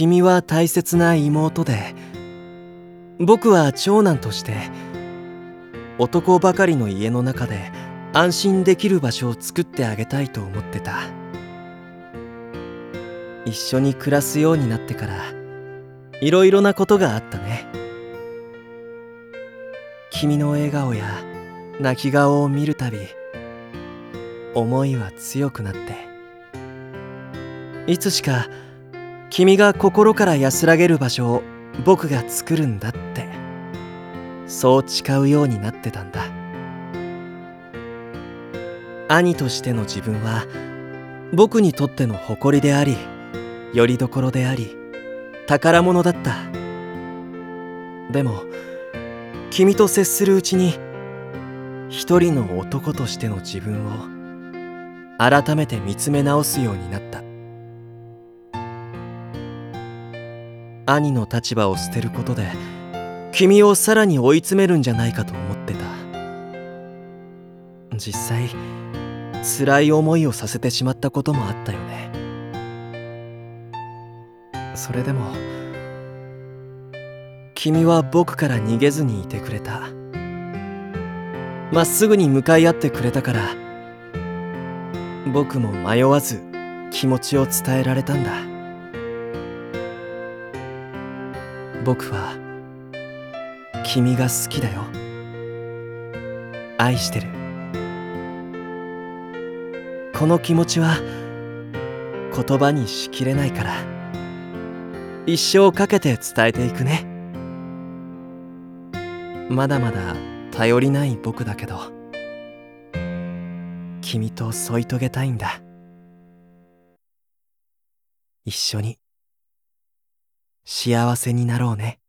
君は大切な妹で僕は長男として男ばかりの家の中で安心できる場所を作ってあげたいと思ってた。一緒に暮らすようになってからいろいろなことがあったね。君の笑顔や泣き顔を見るたび思いは強くなって。いつしか君が心から安らげる場所を僕が作るんだって。そう誓うようになってたんだ。兄としての自分は僕にとっての誇りであり拠り所であり宝物だった。でも君と接するうちに一人の男としての自分を改めて見つめ直すようになった。兄の立場を捨てることで君をさらに追い詰めるんじゃないかと思ってた。実際辛い思いをさせてしまったこともあったよね。それでも君は僕から逃げずにいてくれた。まっすぐに向かい合ってくれたから僕も迷わず気持ちを伝えられたんだ。僕は君が好きだよ。愛してる。この気持ちは言葉にしきれないから。一生かけて伝えていくね。まだまだ頼りない僕だけど。君と添い遂げたいんだ。一緒に。幸せになろうね。